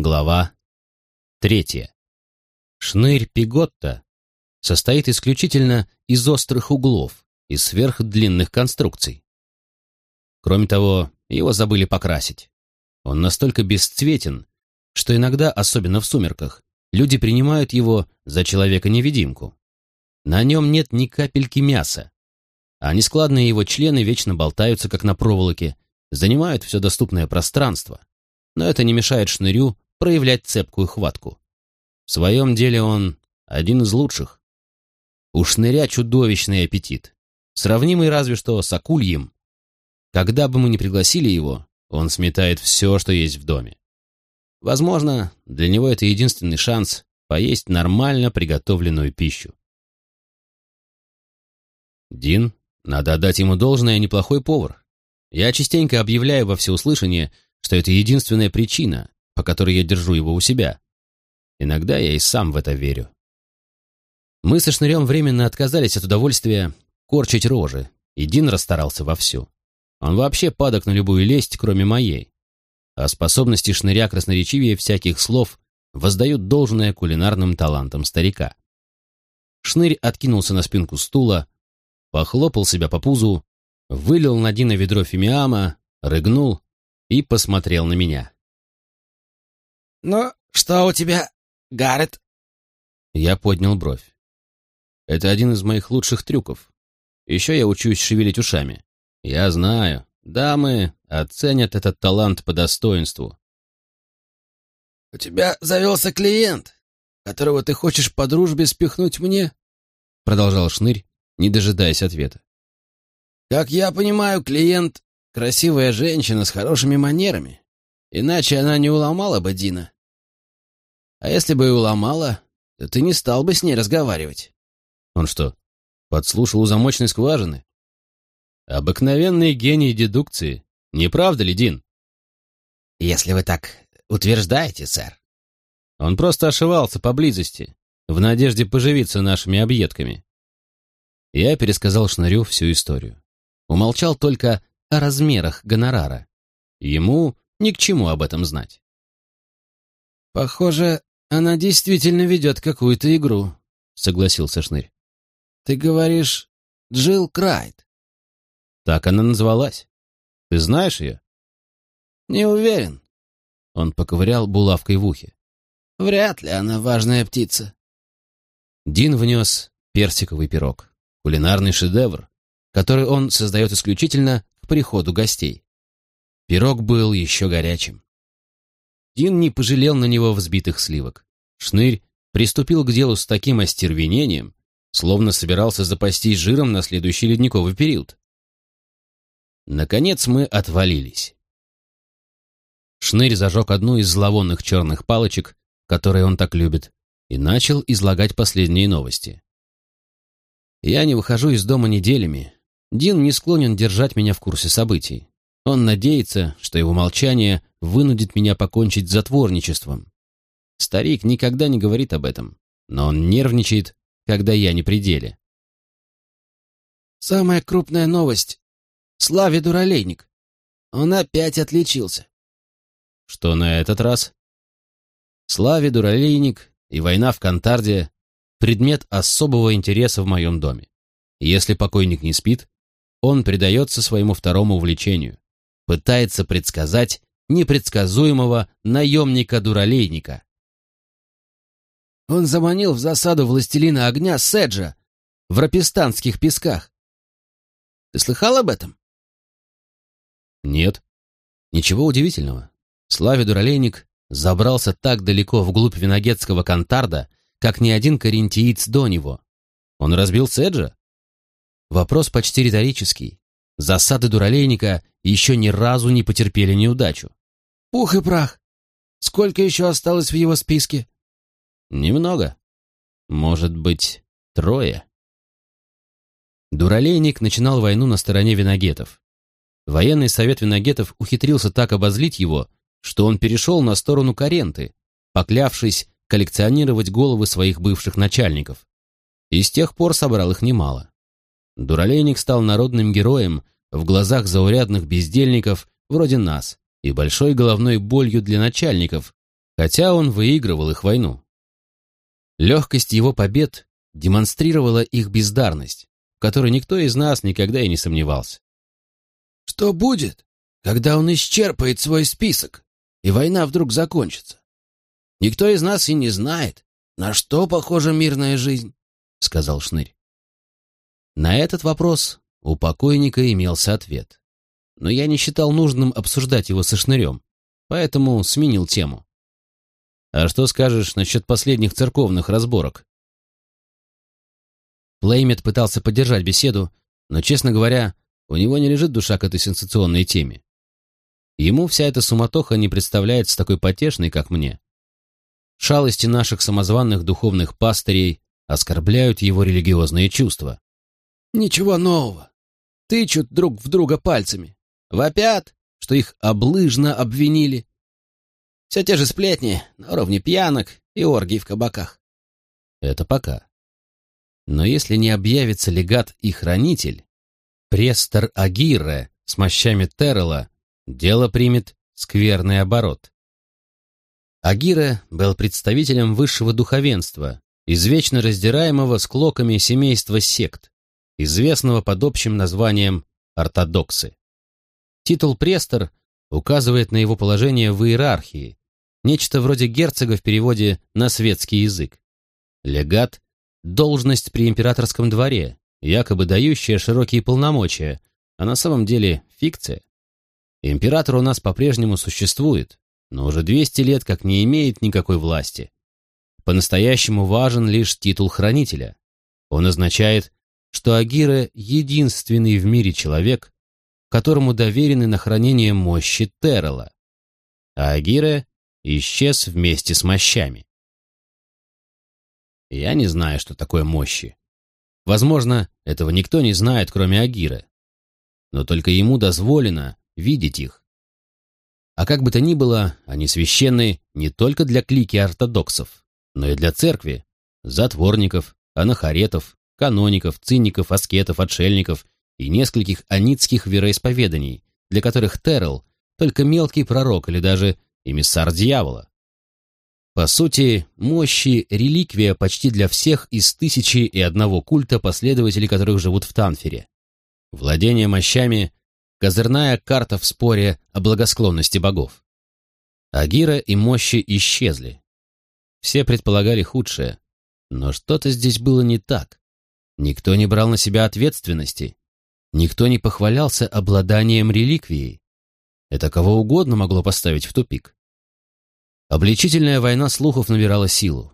Глава третья. Шнырь Пиготта состоит исключительно из острых углов и сверхдлинных конструкций. Кроме того, его забыли покрасить. Он настолько бесцветен, что иногда, особенно в сумерках, люди принимают его за человека-невидимку. На нем нет ни капельки мяса, а нескладные его члены вечно болтаются, как на проволоке, занимают все доступное пространство. Но это не мешает шнырю проявлять цепкую хватку. В своем деле он один из лучших. У шныря чудовищный аппетит, сравнимый разве что с акульем. Когда бы мы ни пригласили его, он сметает все, что есть в доме. Возможно, для него это единственный шанс поесть нормально приготовленную пищу. Дин, надо отдать ему должное, неплохой повар. Я частенько объявляю во всеуслышание, что это единственная причина, по которой я держу его у себя. Иногда я и сам в это верю. Мы со Шнырем временно отказались от удовольствия корчить рожи, и Дин расстарался вовсю. Он вообще падок на любую лесть, кроме моей. А способности Шныря красноречивее всяких слов воздают должное кулинарным талантам старика. Шнырь откинулся на спинку стула, похлопал себя по пузу, вылил на Дина ведро фимиама, рыгнул и посмотрел на меня. «Ну, что у тебя, Гаррет?» Я поднял бровь. Это один из моих лучших трюков. Еще я учусь шевелить ушами. Я знаю, дамы оценят этот талант по достоинству. «У тебя завелся клиент, которого ты хочешь по дружбе спихнуть мне?» Продолжал Шнырь, не дожидаясь ответа. «Как я понимаю, клиент — красивая женщина с хорошими манерами. Иначе она не уломала бы Дина. А если бы и уломала, то ты не стал бы с ней разговаривать. Он что, подслушал у замочной скважины? Обыкновенный гений дедукции. Не правда ли, Дин? Если вы так утверждаете, сэр. Он просто ошивался поблизости, в надежде поживиться нашими объедками. Я пересказал Шнырю всю историю. Умолчал только о размерах гонорара. Ему ни к чему об этом знать. «Похоже, она действительно ведет какую-то игру», — согласился Шнырь. «Ты говоришь, Джилл Крайт?» «Так она назвалась. Ты знаешь ее?» «Не уверен». Он поковырял булавкой в ухе. «Вряд ли она важная птица». Дин внес персиковый пирог, кулинарный шедевр, который он создает исключительно к приходу гостей. Пирог был еще горячим. Дин не пожалел на него взбитых сливок. Шнырь приступил к делу с таким остервенением, словно собирался запастись жиром на следующий ледниковый период. Наконец мы отвалились. Шнырь зажег одну из зловонных черных палочек, которые он так любит, и начал излагать последние новости. Я не выхожу из дома неделями. Дин не склонен держать меня в курсе событий. Он надеется, что его молчание вынудит меня покончить с затворничеством. Старик никогда не говорит об этом, но он нервничает, когда я не при деле. «Самая крупная новость. Славе Дуралейник. Он опять отличился». «Что на этот раз?» Славе Дуралейник и война в Кантарде — предмет особого интереса в моем доме. Если покойник не спит, он предается своему второму увлечению пытается предсказать непредсказуемого наемника-дуралейника. Он заманил в засаду властелина огня Седжа в рапистанских песках. Ты слыхал об этом? Нет. Ничего удивительного. Славе Дуралейник забрался так далеко вглубь виногетского кантарда, как ни один карентиец до него. Он разбил Седжа? Вопрос почти риторический. Засады дуралейника еще ни разу не потерпели неудачу. Пух и прах! Сколько еще осталось в его списке? Немного. Может быть, трое. Дуралейник начинал войну на стороне виногетов. Военный совет виногетов ухитрился так обозлить его, что он перешел на сторону Каренты, поклявшись коллекционировать головы своих бывших начальников. И с тех пор собрал их немало. Дуралейник стал народным героем в глазах заурядных бездельников вроде нас и большой головной болью для начальников, хотя он выигрывал их войну. Легкость его побед демонстрировала их бездарность, в которой никто из нас никогда и не сомневался. Что будет, когда он исчерпает свой список, и война вдруг закончится? Никто из нас и не знает, на что похожа мирная жизнь, — сказал Шнырь. На этот вопрос у покойника имелся ответ. Но я не считал нужным обсуждать его со Шнырем, поэтому сменил тему. А что скажешь насчет последних церковных разборок? Плеймет пытался поддержать беседу, но, честно говоря, у него не лежит душа к этой сенсационной теме. Ему вся эта суматоха не представляется такой потешной, как мне. Шалости наших самозванных духовных пастырей оскорбляют его религиозные чувства. Ничего нового. Тычут друг в друга пальцами. Вопят, что их облыжно обвинили. Все те же сплетни на уровне пьянок и оргий в кабаках. Это пока. Но если не объявится легат и хранитель, престор Агирре с мощами Террела, дело примет скверный оборот. Агира был представителем высшего духовенства, извечно раздираемого склоками семейства сект, известного под общим названием ортодоксы. Титул престор указывает на его положение в иерархии, нечто вроде герцога в переводе на светский язык. Легат – должность при императорском дворе, якобы дающая широкие полномочия, а на самом деле фикция. Император у нас по-прежнему существует, но уже 200 лет как не имеет никакой власти. По-настоящему важен лишь титул хранителя. Он означает, что Агира — единственный в мире человек, которому доверены на хранение мощи Террела. А Агира исчез вместе с мощами. Я не знаю, что такое мощи. Возможно, этого никто не знает, кроме Агира. Но только ему дозволено видеть их. А как бы то ни было, они священны не только для клики ортодоксов, но и для церкви, затворников, анахаретов, каноников, циников, аскетов, отшельников и нескольких анитских вероисповеданий, для которых Террел — только мелкий пророк или даже эмиссар дьявола. По сути, мощи — реликвия почти для всех из тысячи и одного культа, последователей которых живут в Танфере. Владение мощами — козырная карта в споре о благосклонности богов. Агира и мощи исчезли. Все предполагали худшее, но что-то здесь было не так. Никто не брал на себя ответственности. Никто не похвалялся обладанием реликвией. Это кого угодно могло поставить в тупик. Обличительная война слухов набирала силу.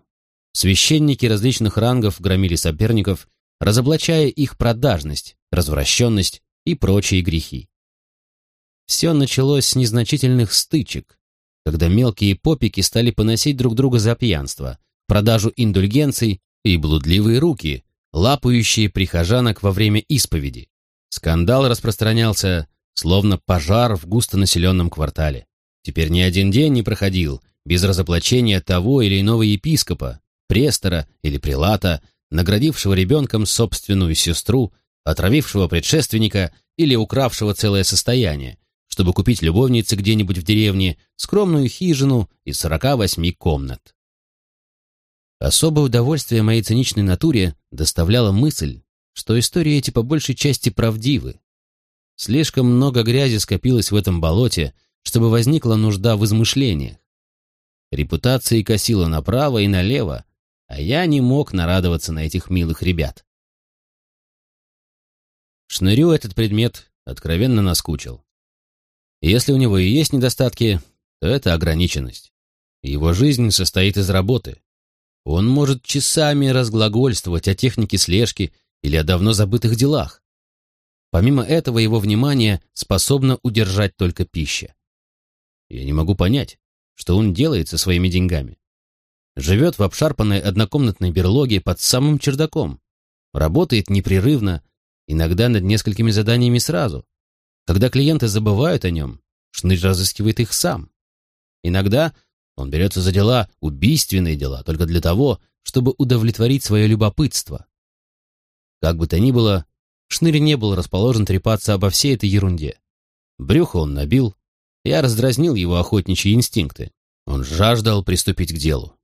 Священники различных рангов громили соперников, разоблачая их продажность, развращенность и прочие грехи. Все началось с незначительных стычек, когда мелкие попики стали поносить друг друга за пьянство, продажу индульгенций и блудливые руки, лапающие прихожанок во время исповеди. Скандал распространялся, словно пожар в густонаселенном квартале. Теперь ни один день не проходил, без разоблачения того или иного епископа, престора или прилата, наградившего ребенком собственную сестру, отравившего предшественника или укравшего целое состояние, чтобы купить любовнице где-нибудь в деревне скромную хижину из 48 комнат. Особое удовольствие моей циничной натуре доставляла мысль, что истории эти по большей части правдивы. Слишком много грязи скопилось в этом болоте, чтобы возникла нужда в измышлениях. Репутация косила направо и налево, а я не мог нарадоваться на этих милых ребят. Шнырю этот предмет откровенно наскучил. Если у него и есть недостатки, то это ограниченность. Его жизнь состоит из работы. Он может часами разглагольствовать о технике слежки или о давно забытых делах. Помимо этого, его внимание способно удержать только пища. Я не могу понять, что он делает со своими деньгами. Живет в обшарпанной однокомнатной берлоге под самым чердаком. Работает непрерывно, иногда над несколькими заданиями сразу. Когда клиенты забывают о нем, Шнырь разыскивает их сам. Иногда он берется за дела, убийственные дела, только для того, чтобы удовлетворить свое любопытство. Как бы то ни было, Шнырь не был расположен трепаться обо всей этой ерунде. Брюхо он набил, я раздразнил его охотничьи инстинкты. Он жаждал приступить к делу.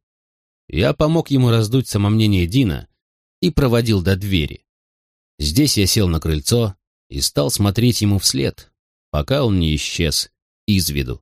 Я помог ему раздуть самомнение Дина и проводил до двери. Здесь я сел на крыльцо и стал смотреть ему вслед, пока он не исчез из виду.